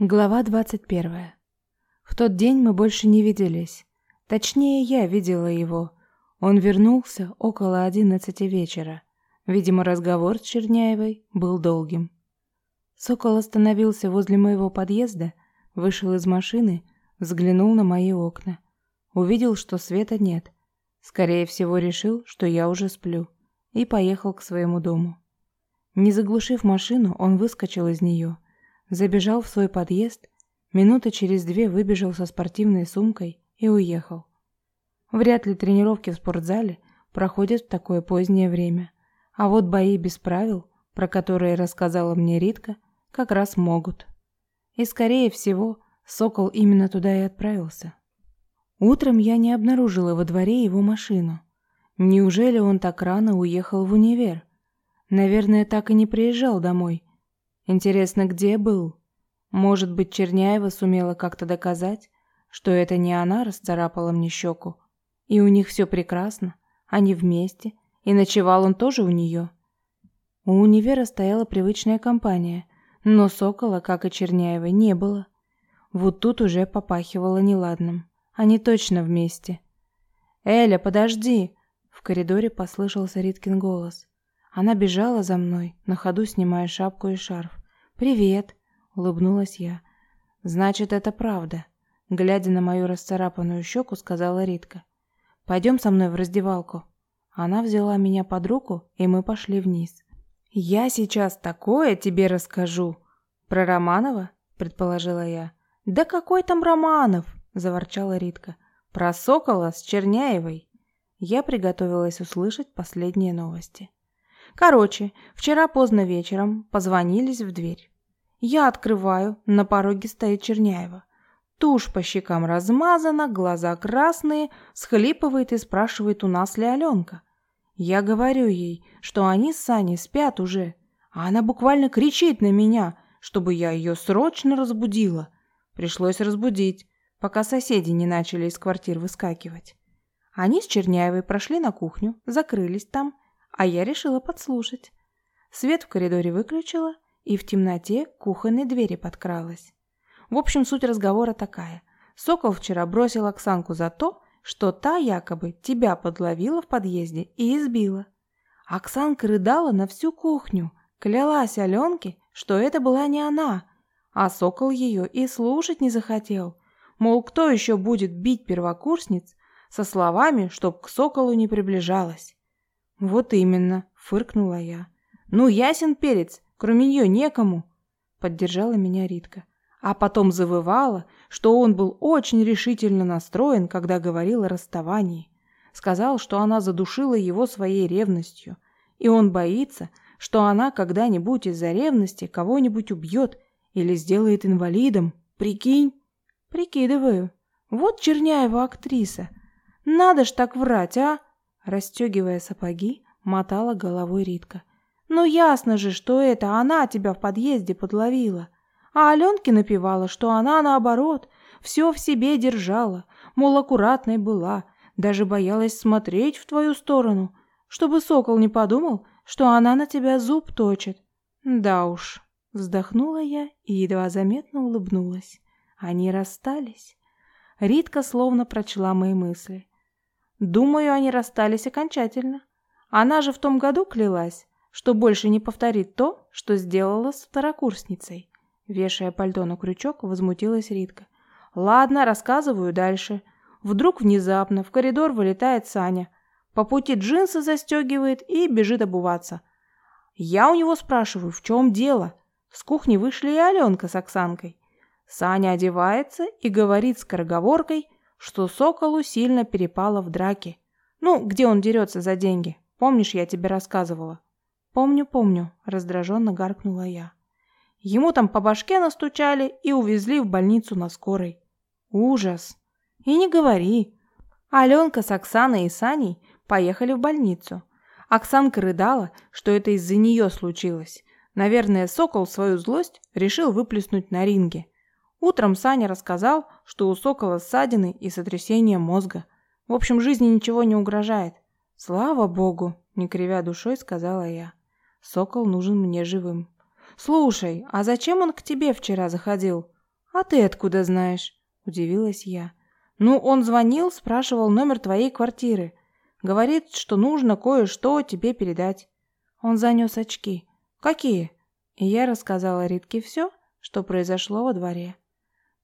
Глава 21. В тот день мы больше не виделись. Точнее, я видела его. Он вернулся около одиннадцати вечера. Видимо, разговор с Черняевой был долгим. Сокол остановился возле моего подъезда, вышел из машины, взглянул на мои окна. Увидел, что света нет. Скорее всего, решил, что я уже сплю, и поехал к своему дому. Не заглушив машину, он выскочил из нее – Забежал в свой подъезд, минуты через две выбежал со спортивной сумкой и уехал. Вряд ли тренировки в спортзале проходят в такое позднее время. А вот бои без правил, про которые рассказала мне Ритка, как раз могут. И скорее всего, Сокол именно туда и отправился. Утром я не обнаружила во дворе его машину. Неужели он так рано уехал в универ? Наверное, так и не приезжал домой, Интересно, где был? Может быть, Черняева сумела как-то доказать, что это не она расцарапала мне щеку, и у них все прекрасно, они вместе, и ночевал он тоже у нее. У универа стояла привычная компания, но Сокола, как и Черняевой, не было. Вот тут уже попахивало неладным. Они точно вместе. «Эля, подожди!» В коридоре послышался Риткин голос. Она бежала за мной, на ходу снимая шапку и шарф. «Привет», — улыбнулась я. «Значит, это правда», — глядя на мою расцарапанную щеку, сказала Ритка. «Пойдем со мной в раздевалку». Она взяла меня под руку, и мы пошли вниз. «Я сейчас такое тебе расскажу». «Про Романова?» — предположила я. «Да какой там Романов?» — заворчала Ритка. «Про Сокола с Черняевой». Я приготовилась услышать последние новости. Короче, вчера поздно вечером позвонились в дверь. Я открываю, на пороге стоит Черняева. Тушь по щекам размазана, глаза красные, схлипывает и спрашивает, у нас ли Аленка. Я говорю ей, что они с Саней спят уже, а она буквально кричит на меня, чтобы я ее срочно разбудила. Пришлось разбудить, пока соседи не начали из квартир выскакивать. Они с Черняевой прошли на кухню, закрылись там а я решила подслушать. Свет в коридоре выключила и в темноте к кухонной двери подкралась. В общем, суть разговора такая. Сокол вчера бросил Оксанку за то, что та якобы тебя подловила в подъезде и избила. Оксанка рыдала на всю кухню, клялась Аленке, что это была не она, а Сокол ее и слушать не захотел. Мол, кто еще будет бить первокурсниц со словами, чтоб к Соколу не приближалась. «Вот именно», — фыркнула я. «Ну, ясен перец, кроме нее некому», — поддержала меня Ритка. А потом завывала, что он был очень решительно настроен, когда говорил о расставании. Сказал, что она задушила его своей ревностью, и он боится, что она когда-нибудь из-за ревности кого-нибудь убьет или сделает инвалидом. Прикинь? Прикидываю. Вот Черняева актриса. Надо ж так врать, а? Расстегивая сапоги, мотала головой Ритка. «Ну ясно же, что это она тебя в подъезде подловила. А Аленке напевала, что она, наоборот, все в себе держала, мол, аккуратной была, даже боялась смотреть в твою сторону, чтобы сокол не подумал, что она на тебя зуб точит. Да уж, вздохнула я и едва заметно улыбнулась. Они расстались. Ритка словно прочла мои мысли. Думаю, они расстались окончательно. Она же в том году клялась, что больше не повторит то, что сделала с второкурсницей. Вешая пальто на крючок, возмутилась Ритка. Ладно, рассказываю дальше. Вдруг внезапно в коридор вылетает Саня. По пути джинсы застегивает и бежит обуваться. Я у него спрашиваю, в чем дело? С кухни вышли и Аленка с Оксанкой. Саня одевается и говорит скороговоркой – что Соколу сильно перепало в драке. Ну, где он дерется за деньги? Помнишь, я тебе рассказывала? Помню, помню, раздраженно гаркнула я. Ему там по башке настучали и увезли в больницу на скорой. Ужас. И не говори. Аленка с Оксаной и Саней поехали в больницу. Оксанка рыдала, что это из-за нее случилось. Наверное, Сокол свою злость решил выплеснуть на ринге. Утром Саня рассказал, что у Сокола ссадины и сотрясение мозга. В общем, жизни ничего не угрожает. Слава богу, не кривя душой, сказала я. Сокол нужен мне живым. Слушай, а зачем он к тебе вчера заходил? «А ты откуда знаешь?» – удивилась я. «Ну, он звонил, спрашивал номер твоей квартиры. Говорит, что нужно кое-что тебе передать». Он занес очки. «Какие?» И я рассказала Ритке все, что произошло во дворе.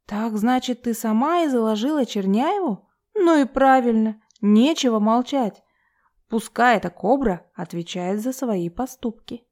«Так, значит, ты сама и заложила Черняеву? Ну и правильно, нечего молчать. Пускай эта кобра отвечает за свои поступки».